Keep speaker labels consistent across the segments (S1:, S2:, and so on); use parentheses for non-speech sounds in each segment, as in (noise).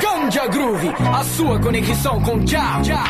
S1: Ganja Groove, a sua conexão com Já,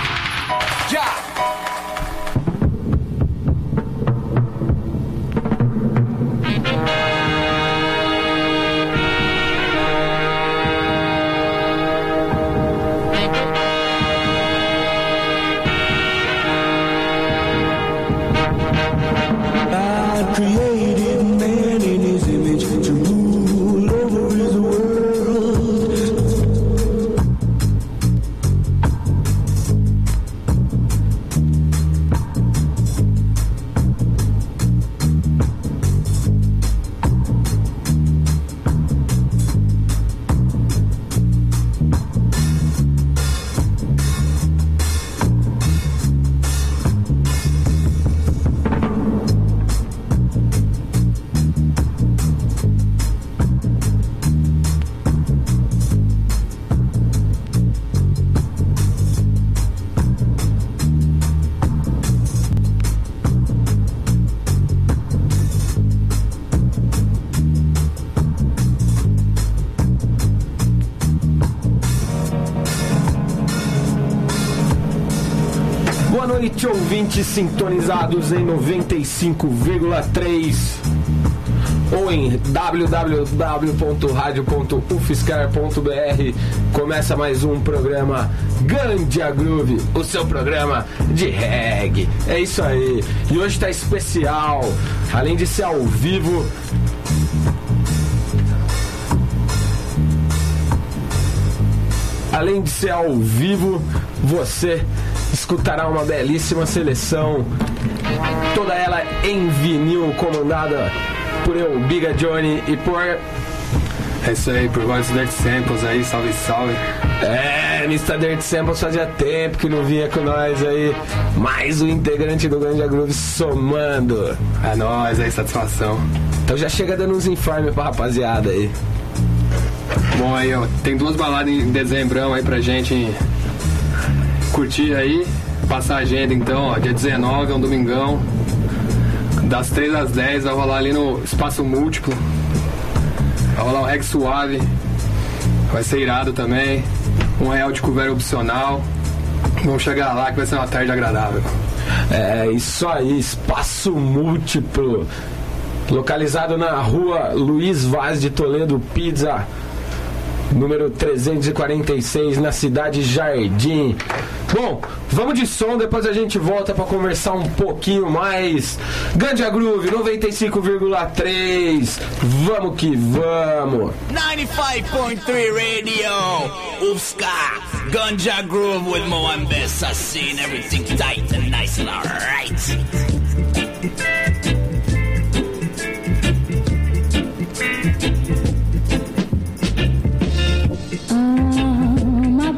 S2: ouvintes sintonizados em 95,3 ou em www.radio.ufscar.br. Começa mais um programa Gandia Groove, o seu programa de reggae. É isso aí. E hoje está especial, além de ser ao vivo. Além de ser ao vivo, você escutará uma belíssima seleção, toda ela em vinil, comandada por eu, Biga Johnny, e por.
S3: É isso aí, por vários Dirt Samples aí, salve, salve.
S2: É, Mr. Dirt Samples fazia tempo que não vinha com nós aí. Mais um integrante do Grande Groove somando.
S3: É nóis aí, satisfação.
S2: Então já chega dando uns informes pra rapaziada aí.
S3: Bom aí, ó, tem duas baladas em dezembro aí pra gente curtir aí. Passar a agenda então, ó, dia 19 é um domingão. Das 3 às 10 vai rolar ali no Espaço Múltiplo. Vai rolar um Rex Suave. Vai ser irado também. Um real de cover opcional. Vamos chegar lá que vai ser uma tarde agradável.
S2: É isso aí, Espaço Múltiplo. Localizado na rua Luiz Vaz de Toledo Pizza, número 346, na cidade Jardim. Bom, vamos de som, depois a gente volta para conversar um pouquinho mais. Gandia Groove 95,3. Vamos que vamos.
S1: 95.3 Radio. Ufska. Ganja Groove with Moambes. Assassin. Everything tight and nice and alright.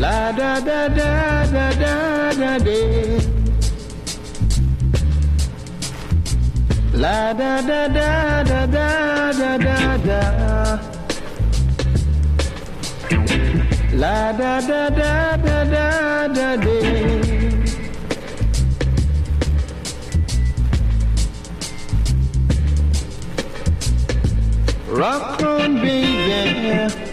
S4: La da da da da da da da. La da da da da da da da da. La da da da da da da da. Rock on, baby.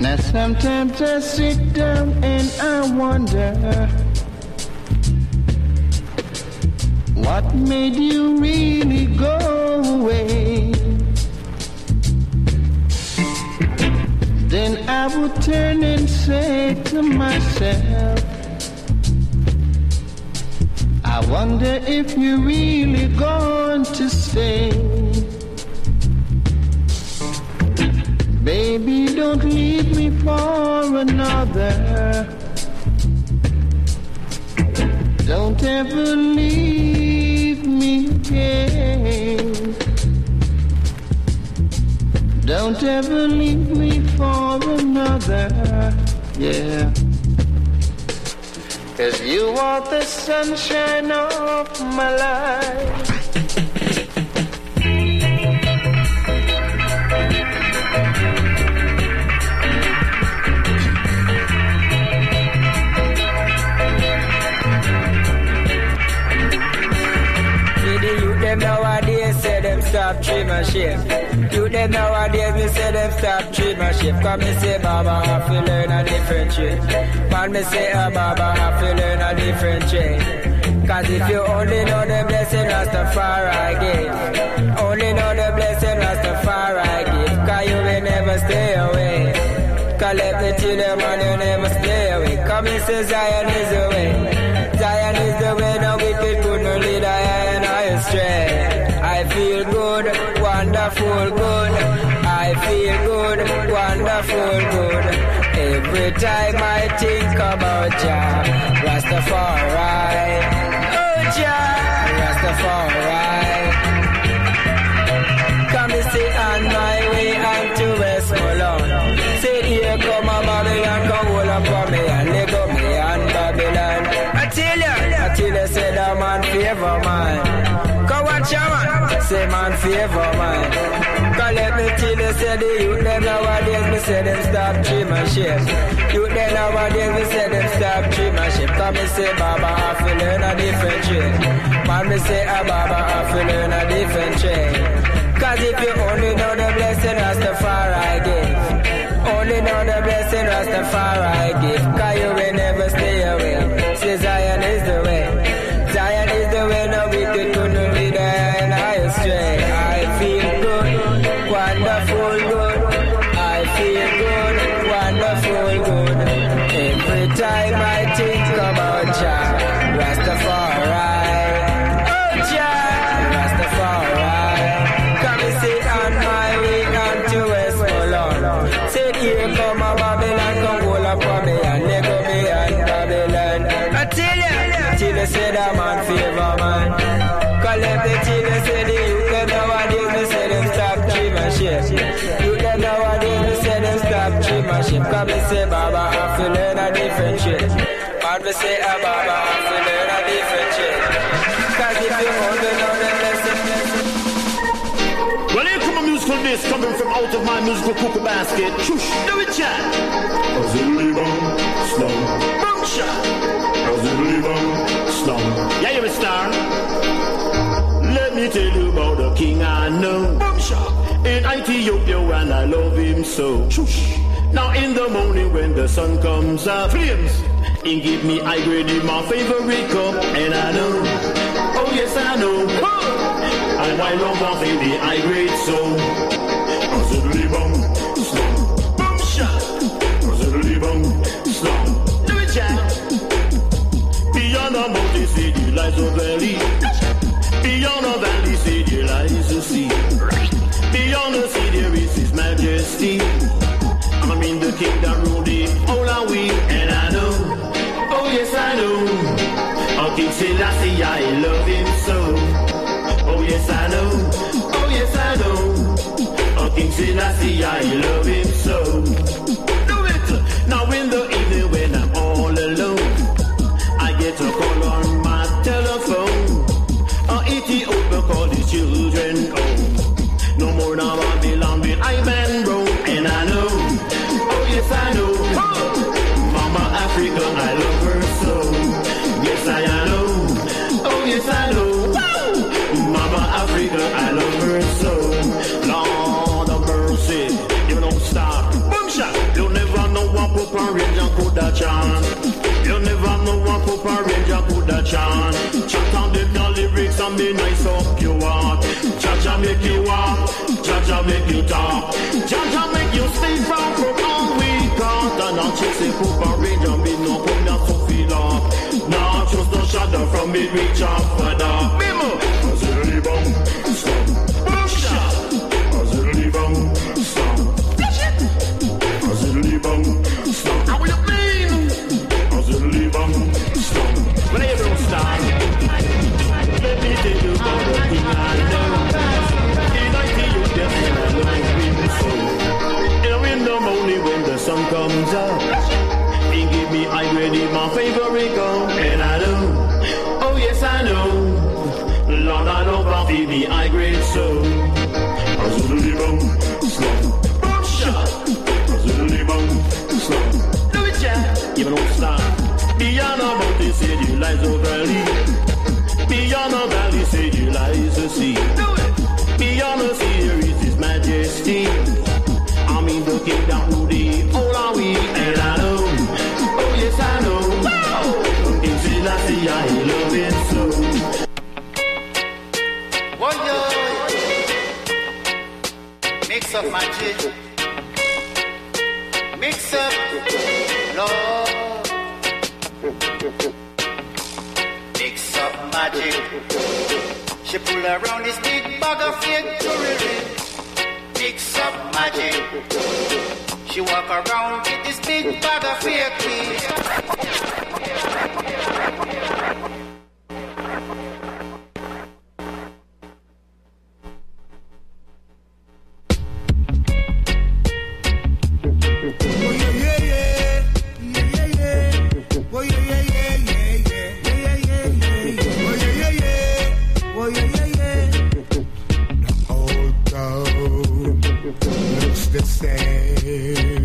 S4: Now sometimes I sit down and I wonder What made you really go away? Then I would turn and say to myself I wonder if you're really going to stay. Baby, don't leave me for another. Don't ever leave me again. Don't ever leave me for another. Yeah. Cause you are the sunshine of my life.
S5: Them nowadays say them stop dream and. Youth them nowadays me say them stop dream and. Come me say Baba have to learn a different trade. Man me say uh, Baba have to learn a different trade. Cause if you only know the blessing Rastafari give Only know the blessing Rastafari give Cause you will never stay away Cause let me tell you man you never stay away Come and say Zion is the Every time I think about Jah Rastafari. Oh Jah Rastafari. Come and see on my way unto Westmoreland Say here come a Babylon Come hold up for me and let go me and Babylon. I tell ya, I tell ya say that man favor man Come watch ya man, say man favor man Cause let me tell you say the youth them nowadays Me say them stop dream and shape Youth them nowadays me say them stop dream and shape Come me say Baba I feel learn a different trade. Man me say ah Baba I feel learn a different trade. Cause if you only know the blessing Rastafari give. Only know the blessing Rastafari give. Cause you will never stay Man me say Baba I feel learn a different shit Cause if you only know the blessing
S6: Well, here come a musical disc coming from out of my musical cookie basket. Shush, do it, chat. Boom shot. Slum. Yeah, you're a star. Let me tell you about the king I know. Boom shot. In Ethiopia, and I love him so. Shush. Now in the morning when the sun comes up, flames him give me I grade in my favorite cup, and I know, oh yes I know, oh! and my love of him the I grade so. Positively bum, slam, bum shot. Positively bum, slam, do it jack. Beyond the mountain see the lights valley. Beyond the valley city lies a sea. Beyond the sea there is His Majesty. I'm in the kingdom rule the whole and we and I yes I know. I'll keep Selassie, I love him so. Oh yes I know. Oh yes I know. I'll keep Selassie, I love him so. really nice up you walk. Jaja make you walk, Jaja make you talk, Jaja make you stay from from all we got. And I'm chasing Cooper Ranger, me no come not to feel up. Now choose the shadow from me reach up.
S7: Mix up, Mix up magic. She pull around this big bag of fake Mix up magic. She walk around with this big bag of fake
S8: say.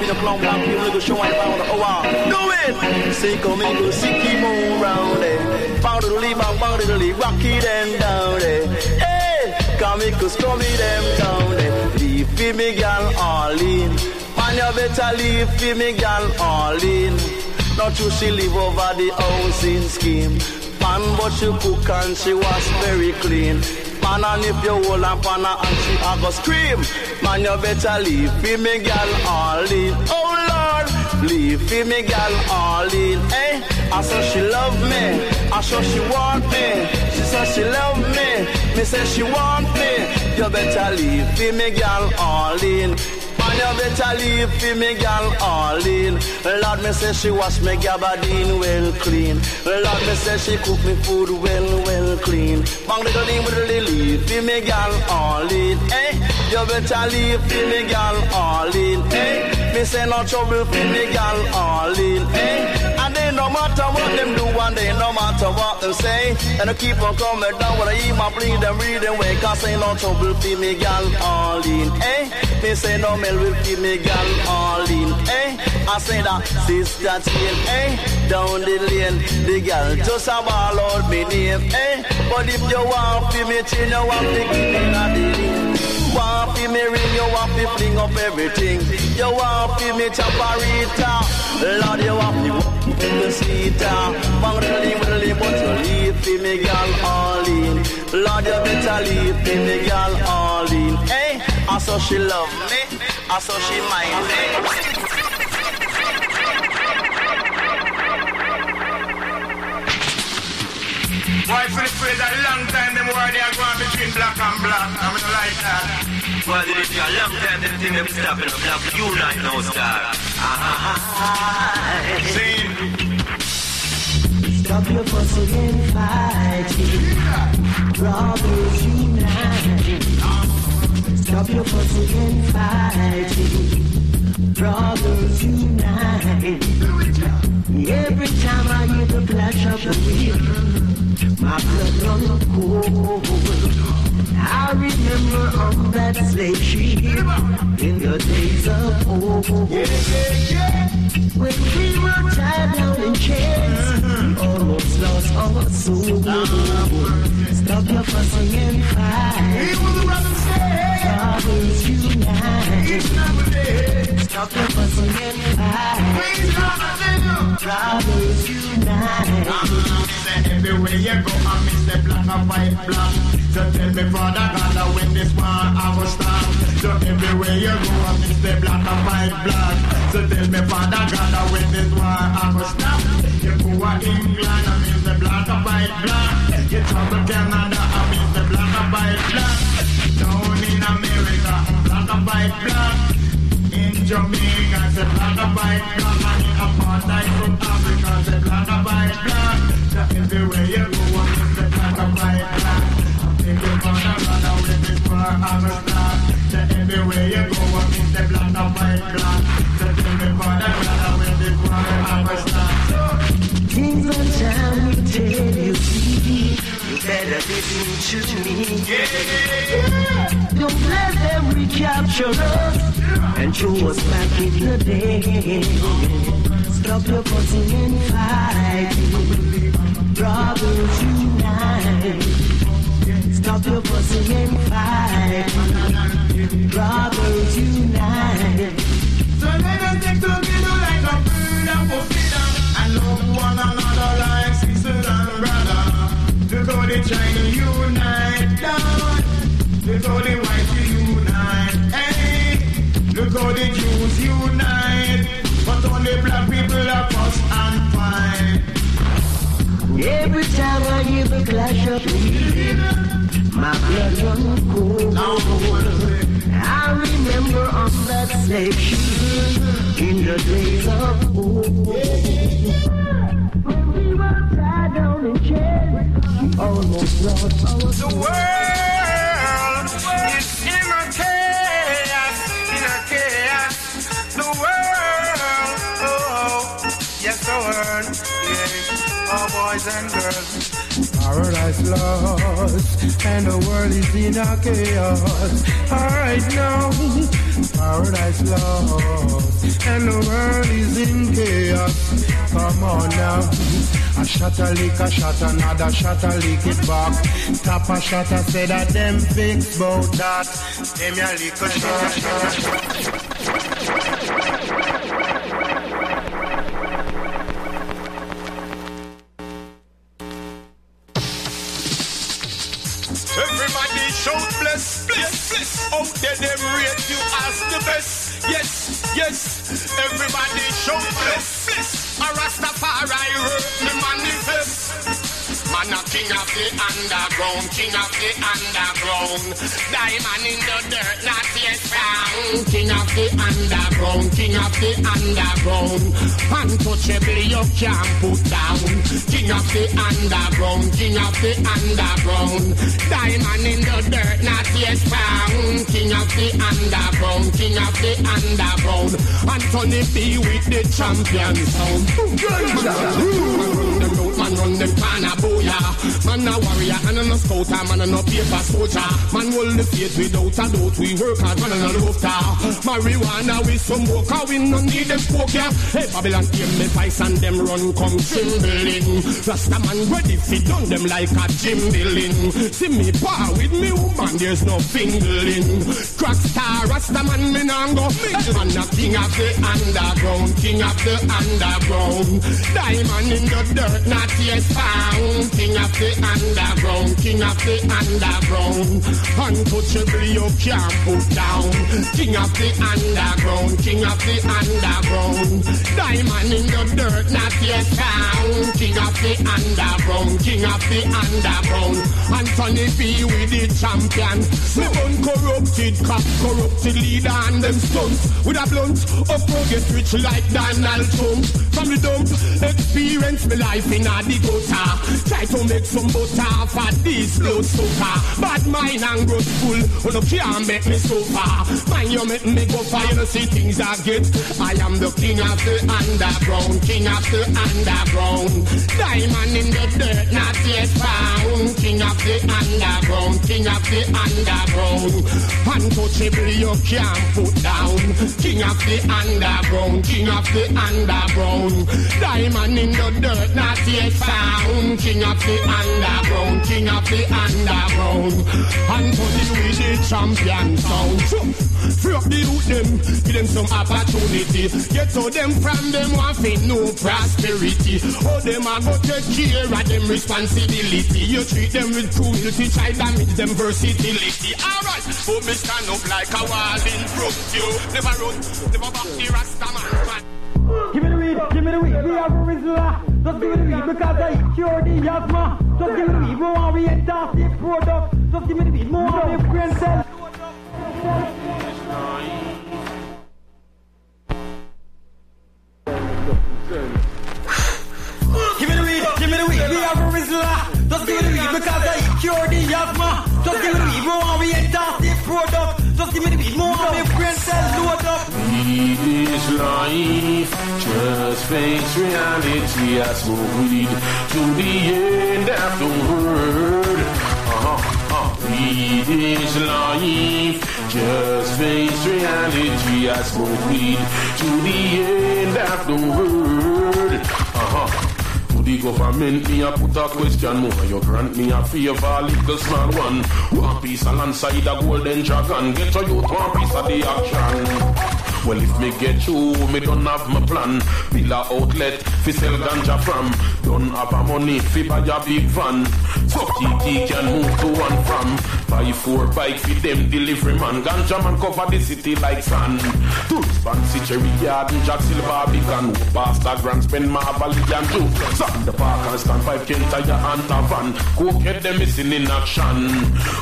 S8: Be the
S9: clown black people, nigga show and pound, oh wow, do it! Say come in, go see keep on round it, pound to bang bang to the rock it and down it, hey! Come in, go scrum it them down it, leave me gal all in, man you better leave me gal all in, not true she live over the housing scheme. Man, but she cook and she was very clean. Man, and if you hold on her and she a go scream, man, you better leave for me, girl, all in. Oh Lord, leave for me, girl, all in. Hey, I saw she love me, I saw she want me. She said she love me, me say she want me. You better leave for me, girl, all in. You better leave for me, gal, all in. Lord, me say she wash me gabardine well clean. Lord, me say she cook me food well, well clean. Bang the leave with the leave for me, gal, all in. Hey, you better leave for me, gal, all in. Hey, me say no trouble for me, gal, all in. Hey, and they no matter what them do, and they no matter what them say. And I keep on coming down when I eat my bleed and read and wake. I say no trouble for me, gal, all in. Hey, me say no mel will give me gal all in. Hey, I say that sister chain. Eh? Hey, down the lane, the gal just a ball out me name. Hey, but if you want for me chain, you want to give me a the Want for me ring, you want to fling up everything. You want for me chaparita. Lord, you want the sweeter. Bang the lean, but you leave for me gal all in. Lord, you better leave for me gal all in. Hey, I saw she love me, I saw she mind me.
S10: Why for the phrase a long time them war they are going between black and black. I mean like that.
S11: Well, it is a long time them think them stopping up. Black unite now, star. Ah,
S12: Stop your fussing and fighting. Brothers unite. Stop your fussing and fighting. Brothers unite. Every time I hear the clash of the wind, my blood runs cold. I remember on that slave ship in the days of old. When we were tied down in chains, we almost lost our soul. Stop your fussing and fight. Brothers unite. Stop your fussing and fight. Brothers unite.
S10: Everywhere you go, I miss the black and white black. So tell me, Father God, when this war I will stop. So everywhere you go, I miss the black and white black. So tell me, Father God, when this war I will stop. You go to England, I miss the black and white black. You travel Canada, I miss the black and white black. Down in America, black and white black. In Jamaica, the white black. And in apartheid from Africa, the white black. So everywhere you go, I miss the white black. Think you're gonna run away before I will stop. So everywhere you go, I miss the black. So tell me, Father, run away before I will stop.
S12: Things on time tell you, see, better listen to me. Don't let them recapture us and throw us back in the day. Stop your fussing and fighting. Brothers unite. Stop your fussing and fighting. Brothers Every time I hear the clash of wind, my blood runs cold. I remember on that slave ship in the days of old. When we were tied down in chains, we almost lost
S10: The world boys and girls.
S8: Paradise lost, and the world is in a chaos. Alright now, paradise lost, and the world is in chaos. Come on now, a shot a lick, a shot another shot a lick it back. Tap a shot a say that them fix bout that. Them ya lick a shot.
S10: Shout bless, bless, bless. Out there them rate you as the best. Yes, yes. Everybody shout bless, bless. A Rastafari word me manifest. Man a king of the underground, king of the underground. Diamond in the dirt, not yet found. King of the underground, king of the underground. Untouchable you can't put down. King of the underground, king of the underground. Diamond in the dirt, not yet found. King of the underground, king of the underground. Anthony B with the champion sound. Man run them corner, booyah. Man a warrior and a no scouter, man a no paper soldier. Man hold the faith without a doubt. We work hard, man a no lofter. Marijuana with some smoke, we no need them yeah. Hey, Babylon hear me voice and them run come trembling. Rasta man ready fi done them like a gymbilling. See me par with me woman, there's no fingling. Crack star, Rasta man me nah go. Man a king of the underground, king of the underground. Diamond in the dirt, not naughtiest found. King of the underground, king of the underground. Untouchable you can't put down. King of the underground, king of the underground. Diamond in the dirt, not yet found. King of the underground, king of the underground. Anthony B with the champion. Me uncorrupted cop, corrupted leader and them stunts. With a blunt, up get rich like Donald Trump. From the dump, experience me life in a the gutter. Try to make some butter for this blood sucker. Bad mind and grudgeful, oh no can't make me suffer. Mind you make me go far, you know see things I get. I am the king of the underground, king of the underground. Diamond in the dirt, not yet found. King of the underground, king of the underground. Untouchable you can't put down. King of the underground, king of the underground. Diamond in the dirt, not yet found. King of the underground, king of the underground. Anthony with the champion sound. Free up the youth them, give them some opportunity. Get to them from them fit no prosperity. Oh, them a go take care of them responsibility. You treat them with cruelty, try damage them versatility. Alright, but me stand up like a wall in front you. Never run, never back the Rasta man.
S13: Weed, give me the weed, we have a Rizla. Just give me the weed because I cure the asthma. Just give me the weed, we want we endorse product. Just give me the weed, more of the brain cell. Give me the weed, give me the weed, we have a Rizla. Just give me the weed because Weed
S14: is life, just face reality. I smoke weed to the end world. Uh-huh, uh. Weed is life, just face reality. I smoke weed to the end world. Uh-huh. The government, me a put a question more. You grant me a favor, little small one. One piece of land side a golden dragon. Get to you one piece of the action. Well, if me get you, me don't have my plan. Bill a outlet, fi sell ganja from. Don't have a money, fi buy a big van. So TT can move to one from. Buy four bike fi them delivery man. Ganja man cover the city like sand. Tools fancy cherry yard and Jack Silver beacon. Pastor Grand spend my marble and two. Some the park and stand five can tire and van. Go get them missing in action.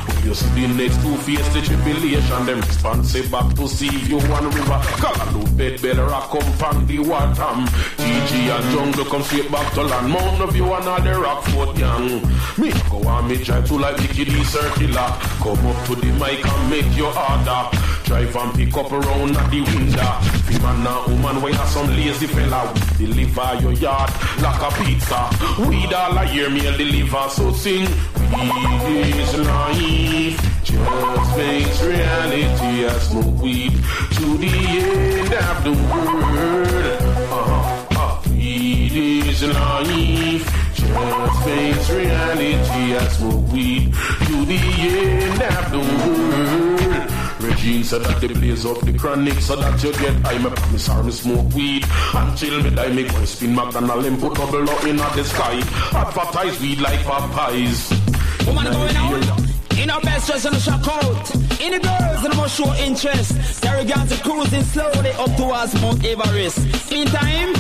S14: When you see the next two face the tribulation, them responsive back to see you one river. Callaloo bed better a come from the water. GG and jungle come straight back to land. Mount of you and all the rock fort young. Me go on me try to like Mickey D circular. Come up to the mic and make your order. Drive and pick up around at the window. If man and woman where have some lazy fella deliver your yard like a pizza. Weed all I hear me deliver so sing. Weed is life. Just makes reality. I smoke weed to the end of the world. Uh-huh. Uh, weed is life. Just makes reality. I smoke weed to the end of the world. Regine said that they blaze up the chronic so that you get high. Me promise her me smoke weed until me die. Me go spin McDonald and put double up in the sky. Advertise weed like Popeyes.
S15: Woman going out. In our best dress and a shock out. In the girls and must show interest. Carry guns are cruising slowly up towards Mount Everest. Meantime,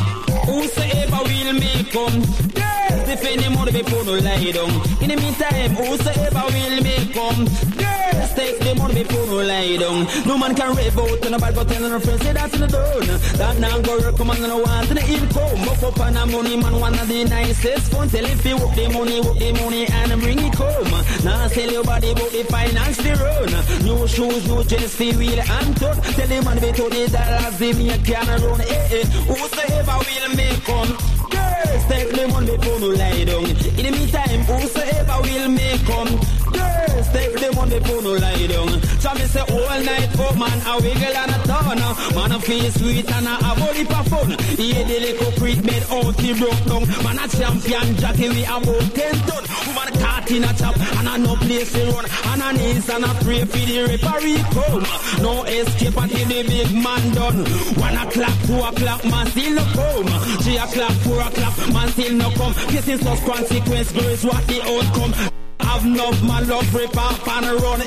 S15: whosoever will make come. Defend the money before no lie down. In the meantime, whosoever will make come. Girls take the money before no lie down. No man can rave out and nobody but telling her friends say that's in the done. That now go on and want the income. Up up on the money man one of the nicest fun. Tell if you work the money, work the money and bring it home. Now sell your body about the finance the run. New shoes, new jeans, feel wheel and turn. Tell the man be to the dollars, they me can run. Eh eh, whosoever will make come. Girls take me money before no lie down. In the meantime, whosoever will make come. Girls take the money before oh, no no lie down. So me say oh, all night, oh man, I wiggle and a turn. Man, I feel sweet and I have heap of fun. Yeah, the little creek made out the broke down. Man, a champion jockey, we about 10 ton. Woman caught in a chop and a no place to run. And a knees and a pray for the referee come. No escape until the big man done. One o'clock, two o'clock, man still no come. Three o'clock, four o'clock, man still no come. This is consequence, girls, what the outcome. Have enough, my love, rip off and run.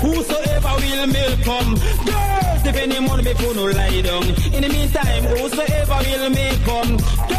S15: Whosoever will may come. Girls, if any money before no lie down. In the meantime, whosoever will may come.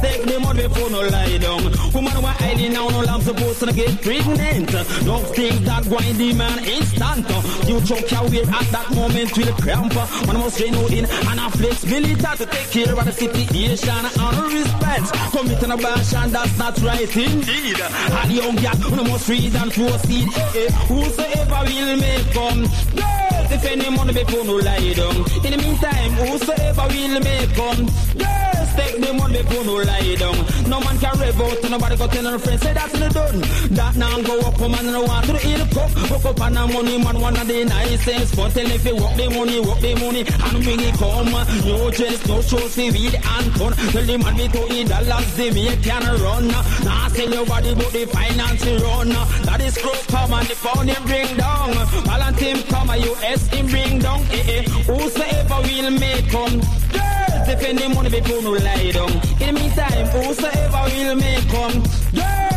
S15: Take the money before no lie down. Woman were hiding now, no lamb supposed to get pregnant. No things that wind the man instant. You choke your way at that moment will cramp. One must train in and a flexibility to take care of the situation and respect. Committing a bash and that's not right indeed. And young girl, one must read and proceed. Eh. Whosoever will may come. Girls, if any money before no lie down. In the meantime, whosoever will make come. Girls, take the money before no lie down. No man can rev out, nobody got tell her friends, say that's in the done. That now go up, come and no want to the hill cup. Hook up on the money, man, one of the nicest. But tell if you work the money, work the money, and bring it come. No jealous, no show, see weed and fun. Tell the man me to eat dollars, the me can run. Nah, sell your body, but the finance run. That is crook, come and the phone him bring down. Valentine come, a US him bring down. Eh, eh. Whosoever will make come. Girls, if any money before no lie down. In the meantime, whosoever will make come. Take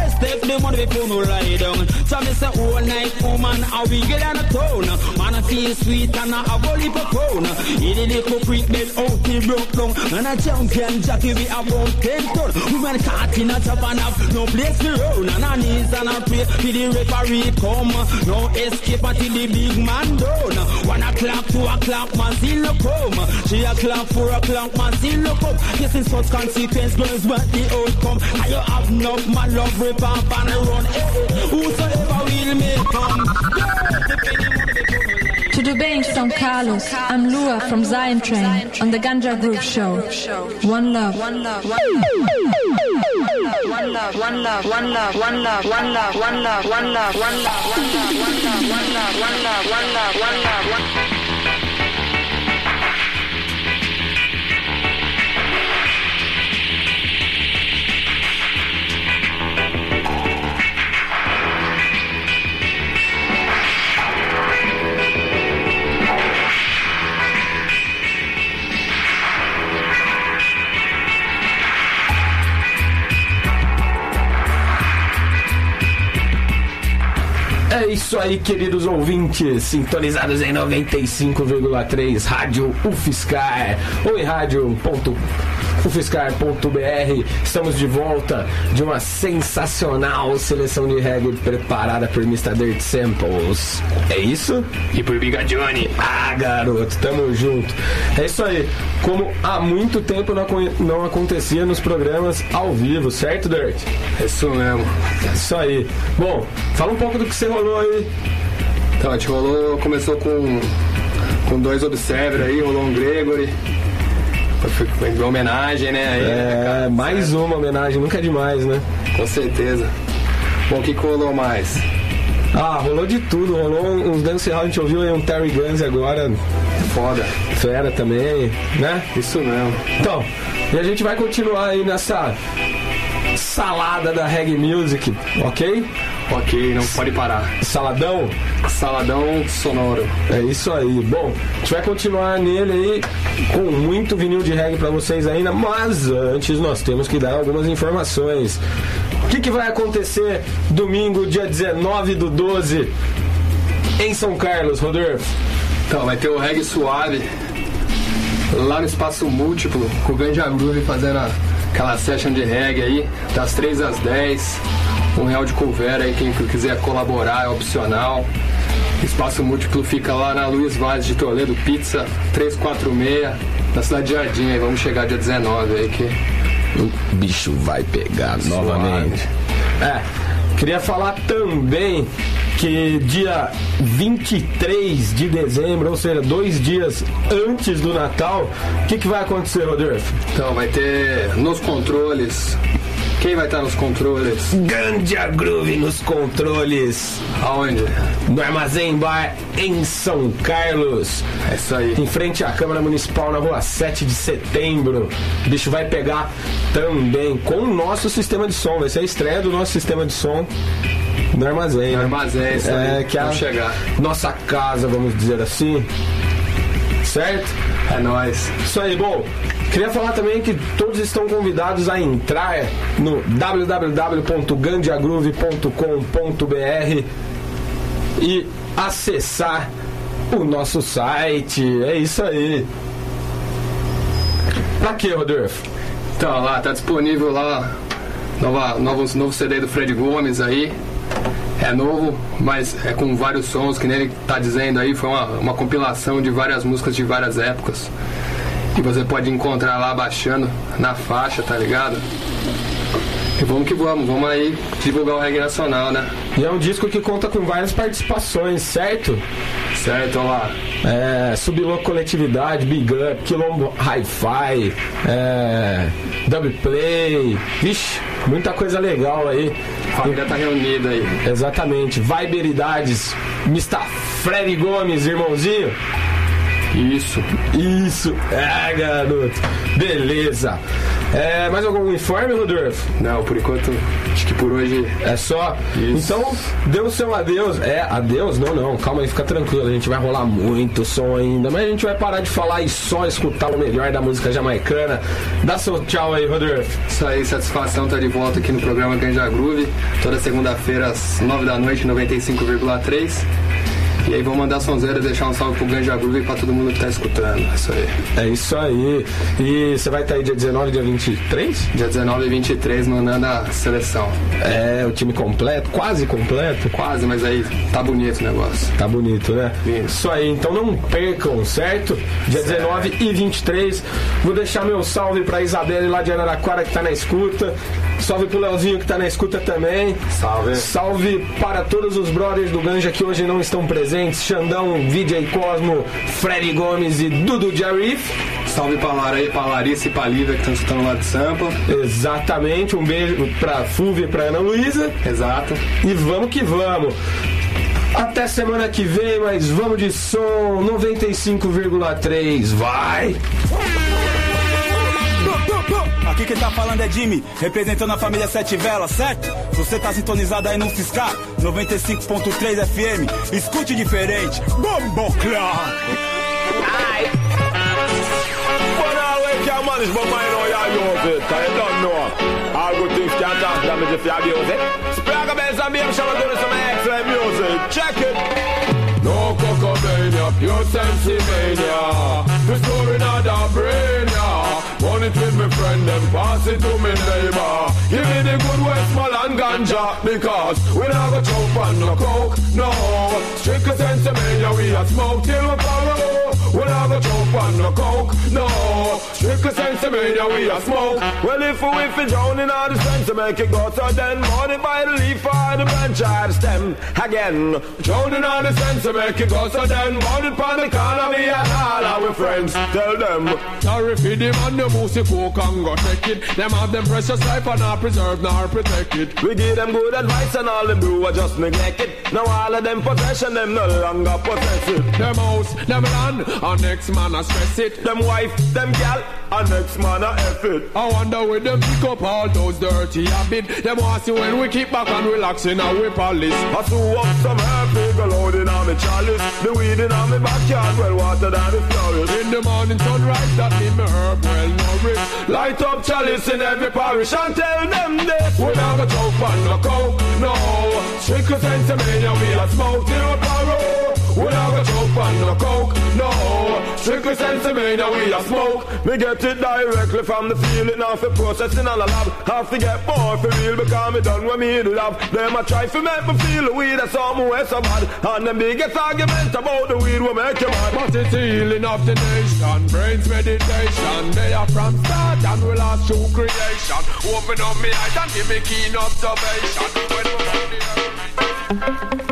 S15: the money before no lie down. So me say oh, all night, woman, a wiggle and a tone. Man, I feel sweet and I have a crown. In the little creek bed out the broke down. And a champion jockey we about 10 ton. Woman caught in a and have no place to run. And a knees and a pray till the referee come. No escape until the big man done. One o'clock, two o'clock, man still no come. Three o'clock, four o'clock, man still no come. Yes, in such consequence, girls, but the outcome. And you have enough, my love, rip off and run. Eh, eh. Whosoever will make come.
S16: To the band from Carlos, I'm Lua from Zion Train on the Ganja Groove Show. One love. One love. One love. One love. One love. One love. One love. One love. One love. One love. One love. One love. One love. One love. One love. One love. One
S2: É isso aí, queridos ouvintes, sintonizados em 95,3 Rádio UFSCar. Oi, rádio.ufscar.br. Estamos de volta de uma sensacional seleção de reggae preparada por Mr. Dirt Samples. É isso?
S3: E por Biga Johnny.
S2: Ah, garoto, tamo junto. É isso aí. Como há muito tempo não, não acontecia nos programas ao vivo, certo, Dirt?
S3: É isso mesmo.
S2: É isso aí. Bom, fala um pouco do que você rolou aí.
S3: Então, a gente rolou, começou com, com dois Observer aí, rolou um Gregory. Foi, em homenagem, né? Aí,
S2: É, mais uma homenagem, nunca é demais, né?
S3: Com certeza. Bom, o que, que rolou mais?
S2: Ah, rolou de tudo, rolou uns dancehall, a gente ouviu aí um Terry Guns agora.
S3: Foda.
S2: Fera também, né?
S3: Isso mesmo.
S2: Então, e a gente vai continuar aí nessa salada da reggae music, ok?
S3: Ok, não pode parar.
S2: Saladão?
S3: Saladão sonoro.
S2: É isso aí. Bom, a gente vai continuar nele aí com muito vinil de reggae pra vocês ainda, mas antes nós temos que dar algumas informações. O que, que vai acontecer domingo, dia 19 do 12, em São Carlos, Rodolfo?
S3: Então, vai ter o reggae suave lá no espaço múltiplo, com o Ganja Groove fazendo a- aquela session de reggae aí, das 3 às 10. Um real de cover aí, quem quiser colaborar é opcional. Espaço múltiplo fica lá na Luiz Vaz de Toledo, Pizza 346, na cidade de Jardim. Aí vamos chegar dia 19 aí que.
S2: O bicho vai pegar novamente. É, queria falar também que dia 23 de dezembro, ou seja, dois dias antes do Natal, o que, que vai acontecer, Rodolfo?
S3: Então, vai ter nos controles Quem vai estar nos controles?
S2: Ganja Groove nos controles.
S3: Aonde?
S2: No Armazém Bar em São Carlos.
S3: É isso aí.
S2: Em frente à Câmara Municipal na rua 7 de setembro. O bicho vai pegar também com o nosso sistema de som. Vai ser a estreia do nosso sistema de som no armazém.
S3: No
S2: né?
S3: armazém, isso
S2: é,
S3: aí.
S2: que é a
S3: chegar.
S2: nossa casa, vamos dizer assim. Certo?
S3: É nóis.
S2: Isso aí, bom. Queria falar também que todos estão convidados a entrar no www.gandiagroove.com.br e acessar o nosso site. É isso aí. Pra quê, Rodolfo?
S3: Então, lá, tá disponível lá nova, novo, novo CD do Fred Gomes aí. É novo, mas é com vários sons, que nem ele tá dizendo aí, foi uma, uma compilação de várias músicas de várias épocas. E você pode encontrar lá baixando na faixa, tá ligado? E vamos que vamos, vamos aí divulgar o reggae nacional, né?
S2: E é um disco que conta com várias participações, certo?
S3: Certo, olha lá.
S2: É, Subloco Coletividade, Big Up, Quilombo Hi-Fi, é, Dub Play, vixe, muita coisa legal aí.
S3: A família tá reunida aí.
S2: Exatamente, Viberidades, Mr. Freddy Gomes, irmãozinho.
S3: Isso.
S2: Isso. É, garoto. Beleza. É, mais algum informe, Rodolfo?
S3: Não, por enquanto, acho que por hoje
S2: é só.
S3: Isso.
S2: Então, dê o seu adeus. É, adeus? Não, não. Calma aí, fica tranquilo. A gente vai rolar muito som ainda, mas a gente vai parar de falar e só escutar o melhor da música jamaicana. Dá seu tchau aí, Rodolfo.
S3: Isso aí, satisfação tá de volta aqui no programa Ganja Groove, toda segunda-feira às 9 da noite, 95,3. E aí vou mandar sonzeira, deixar um salve pro Ganja Groove e pra todo mundo que tá escutando. É isso aí.
S2: É isso aí. E você vai estar aí dia 19, dia 23?
S3: Dia 19 e 23 mandando a seleção.
S2: É, o time completo, quase completo.
S3: Quase, mas aí tá bonito o negócio.
S2: Tá bonito, né? Isso aí, então não percam, certo? Dia
S3: Certo.
S2: 19 e 23. Vou deixar meu salve pra Isabelle lá de Araraquara que tá na escuta. Salve pro Leozinho que tá na escuta também.
S3: Salve.
S2: Salve para todos os brothers do Ganja que hoje não estão presentes. Xandão, VJ Cosmo, Freddy Gomes e Dudu Jarif.
S3: Salve pra Lara aí, pra Larissa e pra Lívia que estão escutando lá de Sampa.
S2: Exatamente, um beijo pra Fúvia e pra Ana Luísa.
S3: Exato.
S2: E vamos que vamos. Até semana que vem, mas vamos de som 95,3. Vai!
S17: Aqui quem tá falando é Jimmy, representando a família Sete Velas, certo? Você tá sintonizado aí no Fiscar, 95.3 FM, escute diferente. Bomboclá!
S18: But all we can manage, but mine know you use it. I don't know. All good things can't cause damage if you abuse it. Sprague bells and beam shower doing some excellent music. Check it. No cocomania, pure sensimania. Restoring other brain. Run it with me friend, then pass it to me neighbor. Give me the good Westmoreland ganja, because we not go choke on no coke, no. Strictly sensimania, we a smoke till we. Go choke on no coke, no. Strictly sensimania, we a smoke. Well, if we if we drown all the sense to make it go, so then money by the leaf or the branch or the stem. Again, drown in all the sense to make it go, so then money upon the corner, me and all our friends. Tell them.
S19: Sorry for them and the moosey coke and go take it. Them have them precious life and not preserve nor protect it.
S18: We give them good advice and all them do are just neglect it. Now all of them possession, them no longer possess it.
S19: Them house, them land, and next man a stress it.
S18: Them wife, them gal, and next man a F it.
S19: I wonder where them pick up all those dirty habits. Them want see when we keep back and relax in our palace.
S18: I sew up some herb, go load in on me chalice. The weed in on me backyard, well watered and it flourish.
S19: In the morning sunrise, that me herb well nourished.
S18: Light up chalice in every parish and tell them this. We go choke on no coke, no. Strictly sensimania, we a smoke we borrow. We go choke on no coke. Strictly sensimania, we a smoke. Me get it directly from the it now for processing all the lab. Have to get more for real because me done what me love. Them a try to make me feel the weed that's somewhere so bad. And the biggest argument about the weed will make you mad.
S19: But it's healing of the nation, brains meditation. They are from start and will last through creation. Open up me eyes and give me keen observation. When we found
S15: I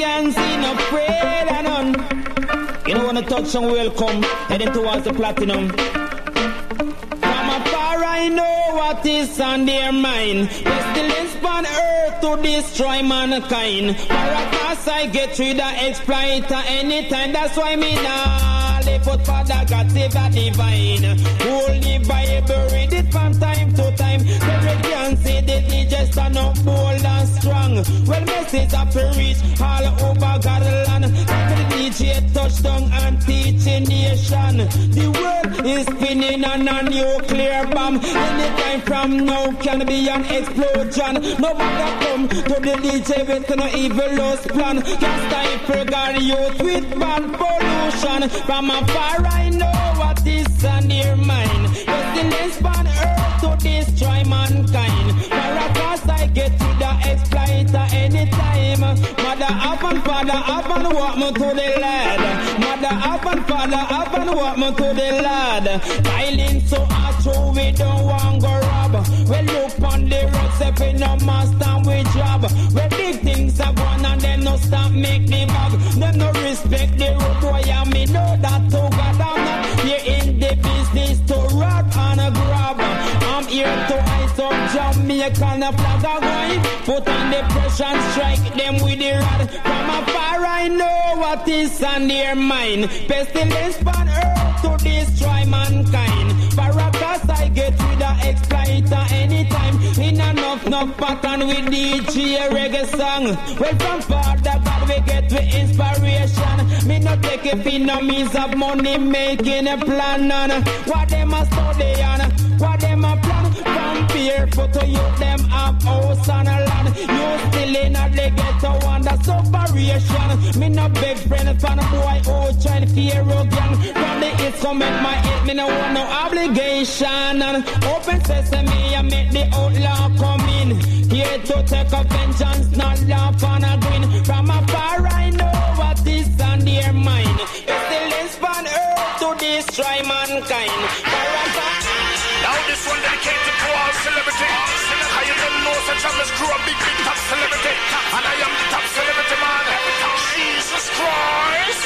S15: The Riggins in afraid none. You don't wanna talk production will come, heading towards the platinum. From afar I know what is on their mind. Pestilence on earth to destroy mankind. Maracas I get rid of exploiter uh, anytime. That's why me nah live but Father God save the divine. Holy Bible read it from time to time. Every can see the DJ stand up bold and strong. Well message up to reach all over God's land. Every DJ touchdown and teaching nation. The world is spinning on a nuclear bomb. Anytime from now can be an explosion. No matter come to the DJ with no evil lost plan. Can't stifle God youth with bad pollution. From afar I know what is on their mind. Pestilence on earth to destroy mankind. Maracas I get to the exploiter anytime. Mother up and father up and walk me to the lad. Mother up and father up and walk me to the lad. Violence so so we don't want go rob. We look on the road say we no master we job. We big things are gone and them no stop make me mug. Them no respect the road boy and me know that to God I'm not here in the business to. Here to ice up Jamaican flag a going. Put on the pressure and strike them with the rod. From afar I know what is on their mind. Pestilence on earth to destroy mankind. Baracas I get with the exploiter anytime. In enough enough pattern with DJ reggae song. Well from Father God we get the inspiration. Me no take a pin no means of money making a plan on what them a study on. What them a plan from barefoot to you them have house and a land. You still in a the ghetto under separation. Me no big friend fan boy oh trying to fear again. From the east come make my hit me no want no obligation. And open sesame I make the outlaw come in. Here to take a vengeance, not laugh on a grin. From afar I know what is on their mind. It's the Pestilence on earth to destroy mankind.
S10: Now this one dedicated a mess grew a big, big top celebrity. And I am the top celebrity man. Jesus Christ.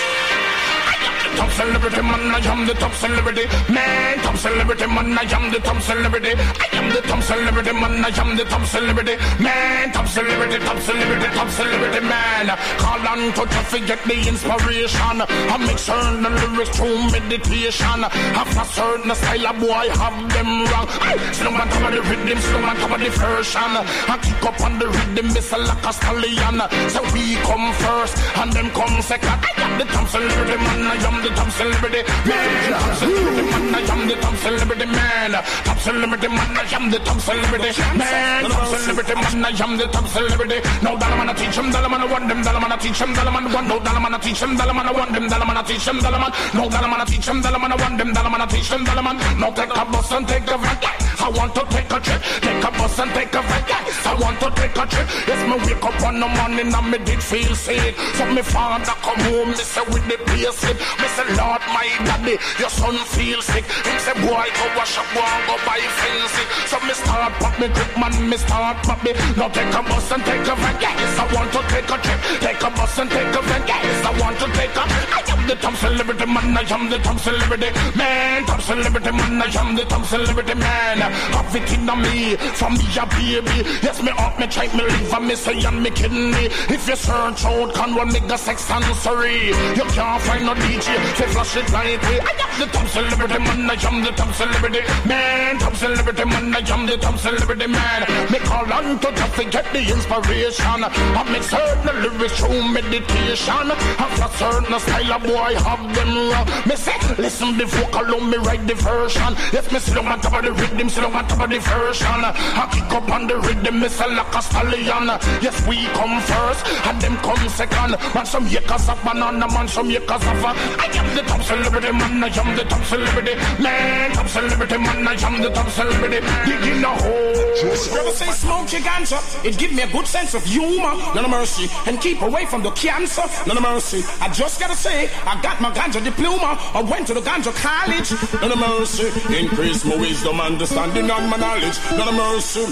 S10: Top celebrity man, I am the top celebrity man, top celebrity man, I am the top celebrity. I am the top celebrity man, I am the top celebrity man, top celebrity, top celebrity, top celebrity man. Call on to to get the inspiration. I make certain lyrics through meditation. Have a certain style, a boy have them wrong. Slow on top of the rhythm, slow on top of the version. I kick up on the rhythm, a like a stallion. So we come first, and them come second. I am the top celebrity man, I am the top celebrity man, top celebrity man, I am the top celebrity man, top celebrity man, I am the top celebrity man, top celebrity man, I am the top celebrity. No dollar man, I teach him, dollar man, I want them, dollar man, I teach him, dollar man, want no dollar man, I teach him, dollar man, I want them, dollar man, I teach him, dollar man, no dollar man, I teach him, dollar man, I want them, dollar man, I teach him, dollar man. No take a bus and take a van. I want to take a trip, take a bus and take a van. I want to take a trip. Yes, me wake up on the morning and me did feel sick. So me father come home, me say with the slip. Me say Lord, my daddy, your son feel sick. Him say boy go wash up, boy go buy fancy. So me start pop me grip man, me start pop me. Now take a bus and take a van. Yes, I want to take a trip, take a bus and take a van. Yes, I want to take a. I am the top celebrity man, I am the top celebrity man, top celebrity man, I am the top celebrity man. Have it in me, from me a baby. Yes, me up, me try, me liver, me say and me kidney. If you search out, can one nigga sex and sorry. You can't find no DJ, say flash it way. I am the top celebrity man, I am the top celebrity man, top celebrity man, I am the top celebrity man. Me call on to to get the inspiration. I make certain lyrics through meditation. Have a certain style of boy, have them wrong. Me say, listen the vocal on me write the version. Yes, me slow on top of the rhythm, slow on top of the version. I kick up on the rhythm, me say like a stallion. Yes, we come first, and them come second. Man, some yakers of banana, man, some yakers of a. I am the top celebrity man, I am the top celebrity man, top celebrity man, I am the top celebrity. Digging a hole.
S20: Brother say smoke your ganja, it give me a good sense of humor, none of mercy, and keep away from the cancer, none of mercy. I just gotta say, I got my ganja diploma, I went to the ganja college, none of mercy. Increase my wisdom, understanding, and my knowledge, none of mercy.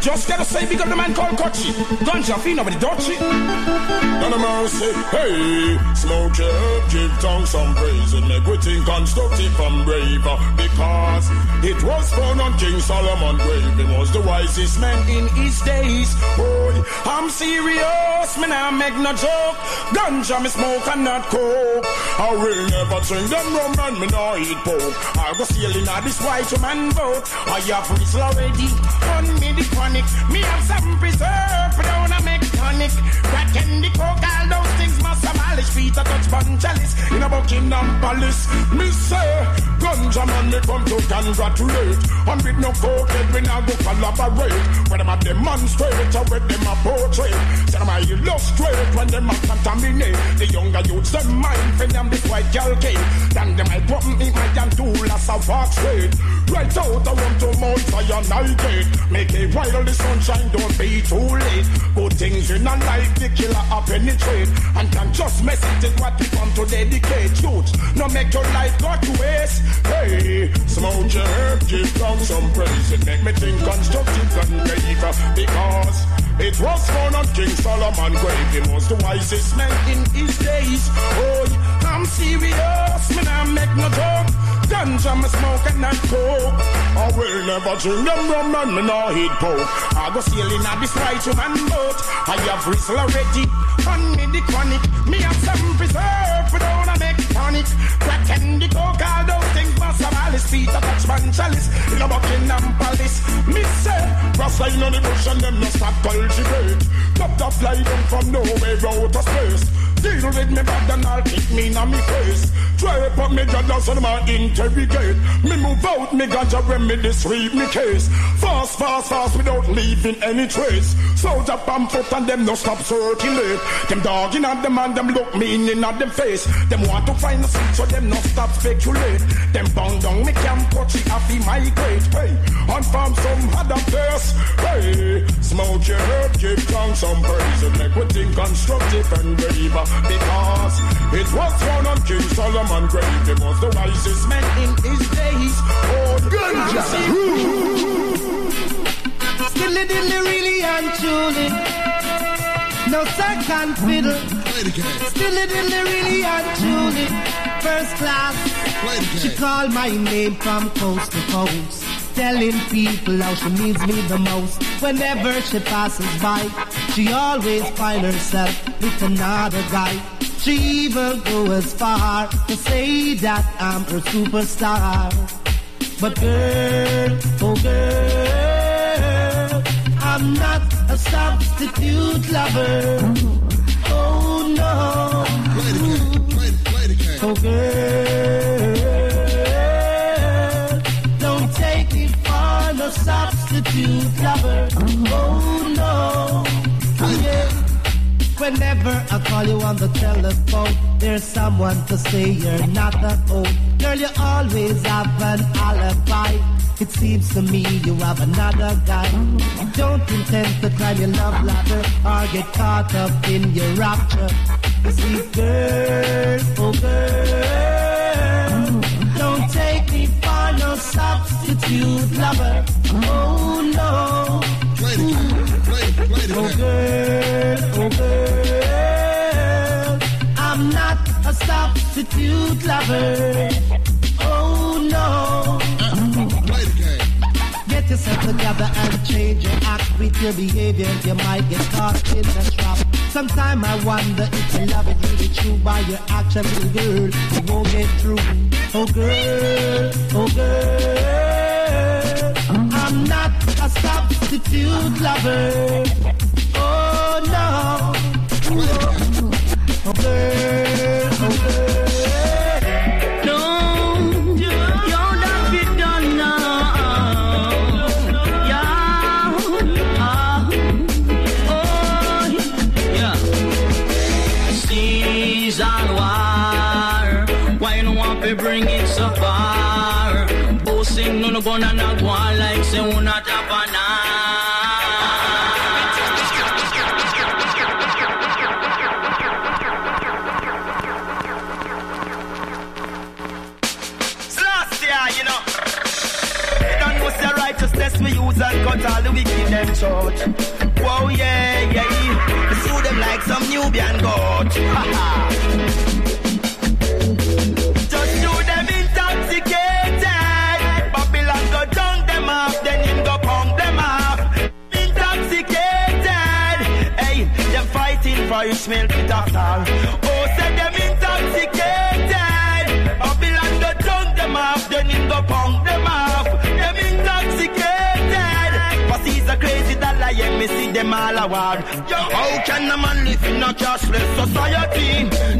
S20: Just gotta say big up the man called Kochi. Ganja fee nobody dodgy. None of mercy. Hey, smoke your herb, give tongue some praise and make we think constructive and brave. Because it was found on King Solomon grave. He was the wisest man in his days. Boy, I'm serious, man, I make no joke. Ganja me smoke and not coke. I will never drink them rum and me no eat pork. I go sailing on this white man boat. I have whistle already on me the chronic. Me have some preserve, but I make tonic. Rat candy coke, all those things must. Feet a touch bun chalice in a Buckingham Palace. Me say, ganja man me come to congratulate. And with no coke, we now go collaborate. When them a demonstrate, or when them a portray. Say them a illustrate when them a contaminate. The younger youths, them mind for them white girl game. Then them I put me my damn tool as a walk straight. Right out, I want to Mount Zion Gate. Make it while the sunshine, don't be too late. Good things in a life, the killer a penetrate. And can just message it what we come to dedicate. Youth, no make your life go to waste. Hey, smoke your herb, give down some praise. It make me think constructive and brave. Because King Solomon grave. The wisest man in his days. Oh, I'm serious, man, I make no joke. Ganja me smoke and not coke. I will never drink them rum and me no hit poke. I go sailing on this white woman boat. I have whistle already. On me the chronic. Me have some preserve a make tonic. The coke, all those things must have all his feet a touch man chalice. In a Buckingham Palace. Me say, Rasta in on the bush and them no stop cultivate. Top top fly down from nowhere out of space. Deal with me bad and I'll kick me in me face. Try up me ganja and my interrogate. Me move out me ganja remedy sweep me case. Fast, fast, fast without leaving any trace. Soldier foot and them no stop circulate. Them dog in at them and them look mean in at them face. Them want to find a seat so them no stop speculate. Them bound down me camp coachy happy migrate. Hey, on farm some other place. Hey, smoke your herb, give down some praise and make we think constructive and brave. Because it was found on King Solomon grave. He was the wisest man in his days. Oh,
S21: Ganja. Still dilly really and truly. No second fiddle. Still dilly really and truly. First class. She called my name from coast to coast. Telling people how she needs me the most. Whenever she passes by, she always find herself with another guy. She even go as far to say that I'm her superstar. But girl, oh girl, I'm not a substitute lover. Oh no. Oh girl, substitute lover. Oh no. Yeah. Whenever I call you on the telephone, there's someone to say you're not the home. Girl, you always have an alibi. It seems to me you have another guy. Don't intend to climb your love ladder or get caught up in your rapture. You see, girl, oh girl, don't take me no substitute lover. Oh no. Oh girl, oh girl, I'm not a substitute lover. Oh no. Get yourself together and change your act with your behavior. You might get caught in the trap. Sometimes I wonder if your love is really true by your actions, girl. You won't get through. Oh girl, oh girl, I'm not a substitute lover. Oh no. Oh girl.
S9: Them throat. Whoa, yeah, yeah. Sue them like some Nubian ha. (laughs) Just do them intoxicated. Babylon go them off, then him go punk them off. Intoxicated. Hey, fighting for his milk them all award. How can a man live in a cashless society?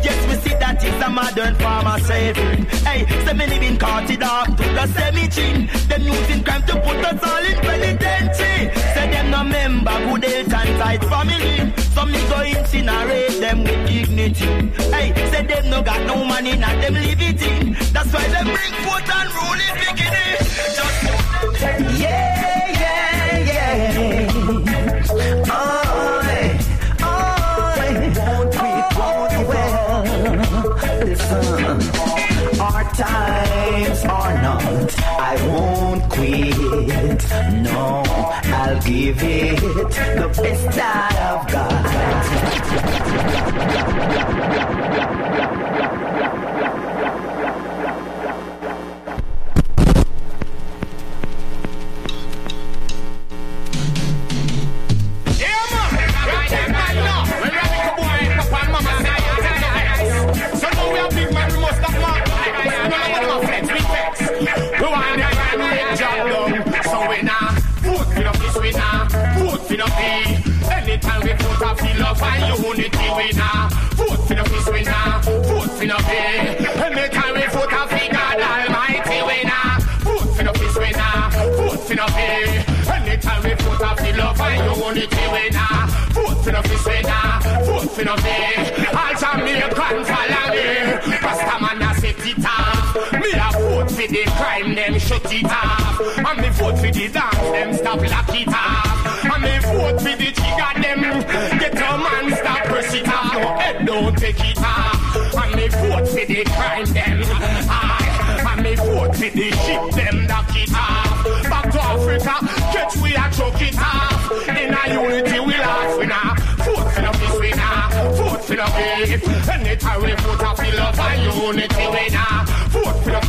S9: Yes, we see that it's a modern form of slavery. Hey, so many been it up to the semi-chin. Them using crime to put us all in penitentiary. Say them no member, good health and tight family. Some me go incinerate them with dignity. Hey, say them no got no money, not them live it in. That's why them bring foot and rule it bikini. Just yeah, it the best that I've
S10: Yeah, pay. Anytime we put a feel of and unity, nah food for the fish, we nah food for the pay. Anytime we put a feel God Almighty, nah food for the we nah food for the pay. Anytime we put a feel of and unity, nah food for the we nah food for the pay. All Jamaican follow me, Rastaman a set it off. Me a vote for the crime, them shut it off. And me vote for the dance, them stop lock it off. The crime, them. Aye. And me vote for the ship, them lock it off. Back to Africa, catch we a choke it off. In a unity we laugh, we nah. Vote for the peace, we nah. Vote for the faith. Anytime we put a feel of a unity, we nah. Vote for the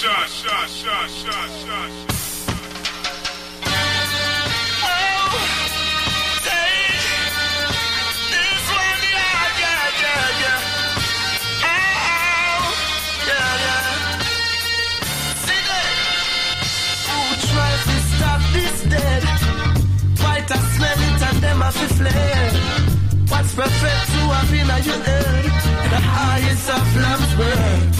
S10: production. Shot, shot, shot, shot, shot.
S9: What's perfect to have in your head? The highest of love's word.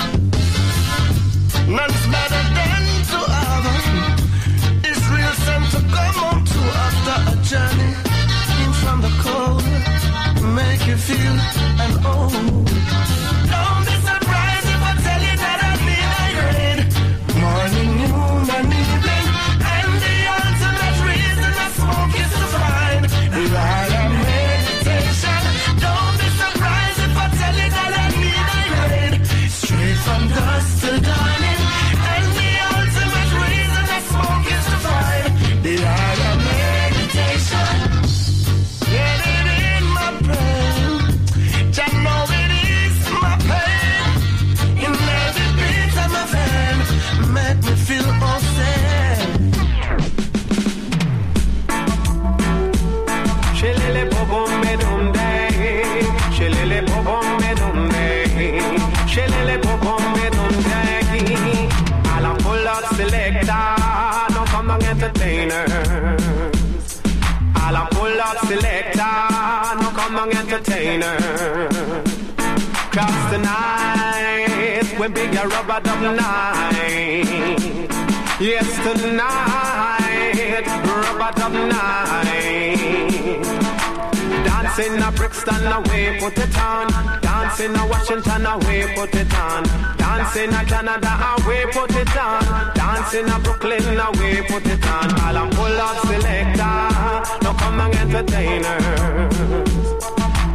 S9: Make you an
S22: we big a rubber dub night. Yes, tonight rubber dub night. Dancing a Brixton away, put it on. Dancing a Washington away, put it on. Dancing a Canada away, put it on. Dancing a Brooklyn away, put it on. All I'm full of selector, no come and entertainers.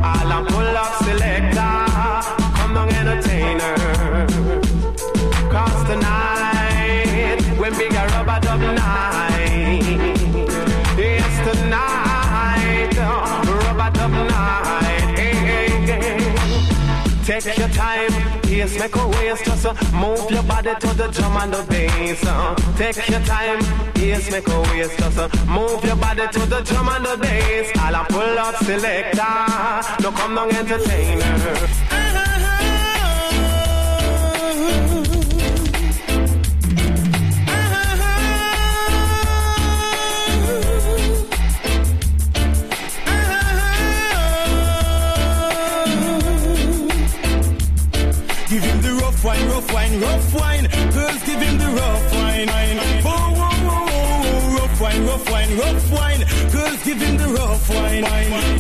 S22: All I'm full of selector, and entertainers. Cause tonight, when big a rubber dub night, it's tonight, rubber dub night. Hey, hey, hey. Take your time, yes, make a waist, just uh, move your body to the drum and the bass. uh. Take your time, yes, make a waist, just uh, move your body to the drum and the bass. All I pull up selector, no come down entertainer.
S15: Wine, rough wine, rough wine. Girls, give him the rough wine. Oh, oh, oh, oh, oh. rough wine, rough wine, rough wine. Girls, give him the rough wine. Oh,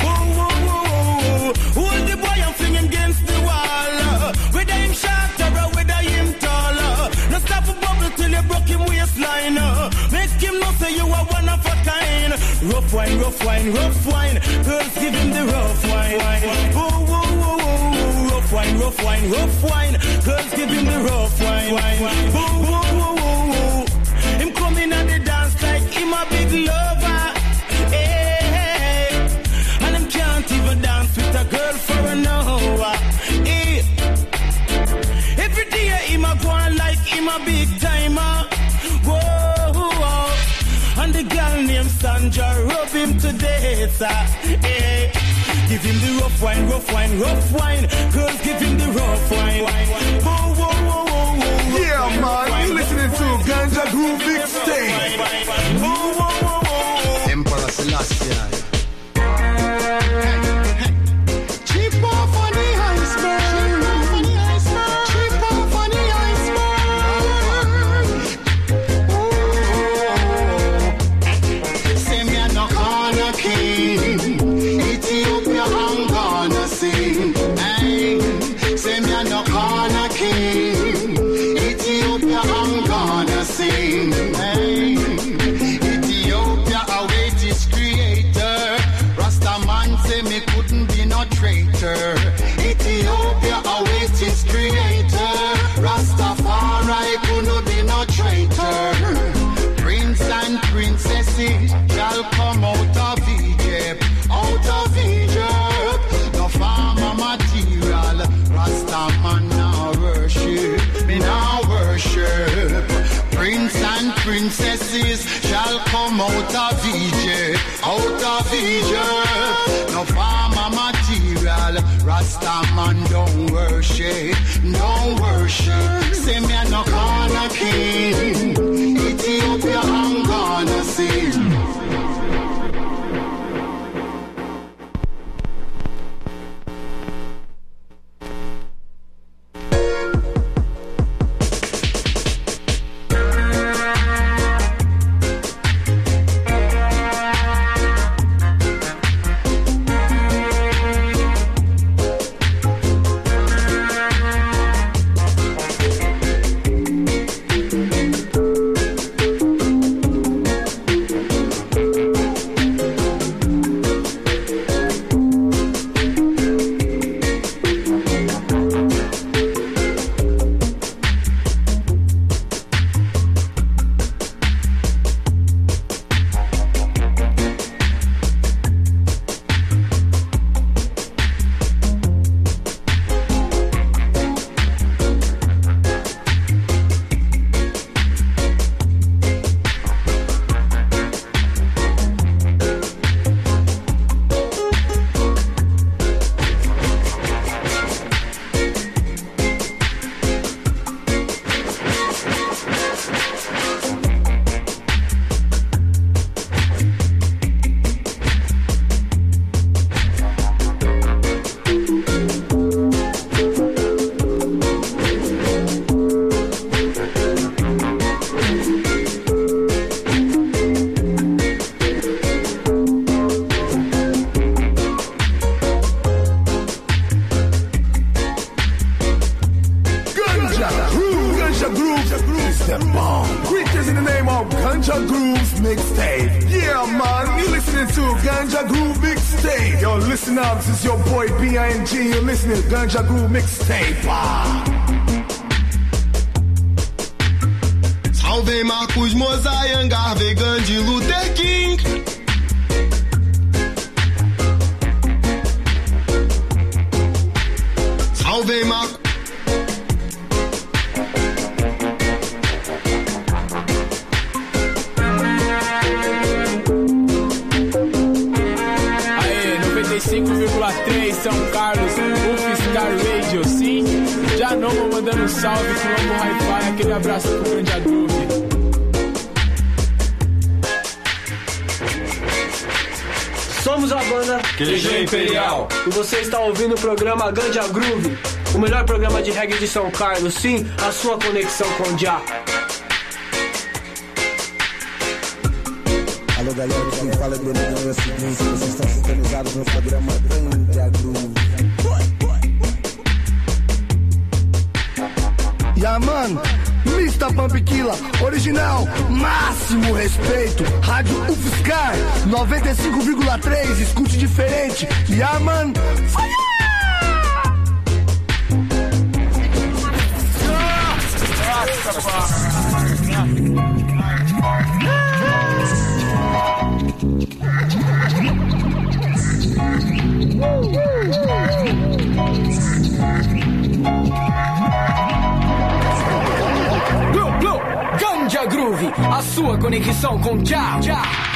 S15: oh, oh, oh. Hold the boy and fling him against the wall. Whether him short or whether him tall. uh. No stop a bubble till you broke him waistline. Make him know say you are one of a kind. Rough wine, rough wine, rough wine. Girls, give him the rough wine. Oh, oh. Rough wine, rough wine, rough wine. Girls give him the rough wine. Whoa, whoa, whoa, whoa, whoa. Him coming at the dance like him a big lover. Hey, and him can't even dance with a girl for an hour. Hey. Every day him a go on like him a big timer. Whoa, whoa. And the girl named Sandra rub him to death. ah. Hey. Give him the rough wine, rough wine, rough wine. Girls, give him the rough wine. Whoa, whoa, whoa, whoa, whoa.
S23: Yeah, man, you listening to Ganja Groove
S20: worship, me now worship. Prince and princesses shall come out of Egypt, out of Egypt. No farmer material, Rasta man don't worship, don't worship. Say me no corner king, Ethiopia I'm gonna sing.
S23: Called Ganja Grooves Mixtape. Yeah, man, you listening to Ganja Groove Mixtape. Yo, listen up, this is your boy B.I.N.G. You're listening to Ganja Groove Mixtape. Ah.
S4: Salve Marcos Mozayanga, vegan de Luther King. Salve Marcos.
S24: São Carlos, UFSCar Radio, sim. Já não vou mandando um salve, Colombo Hi-Fi, aquele abraço pro grande Adobe.
S25: Somos a banda
S24: QG Imperial.
S25: E você está ouvindo o programa Ganja Groove, o melhor programa de reggae de São Carlos. Sim, a sua conexão com o Já.
S26: Galera, quem fala é Benedão é o seguinte, vocês estão sintonizados no programa Ganja Groove.
S23: Yeah, man, Mr. Pump Killa, original, máximo respeito. Rádio UFSCar, 95,3, escute diferente. Yeah, man,
S24: sua conexão com Já. Já.